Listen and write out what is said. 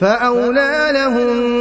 فأولى لهم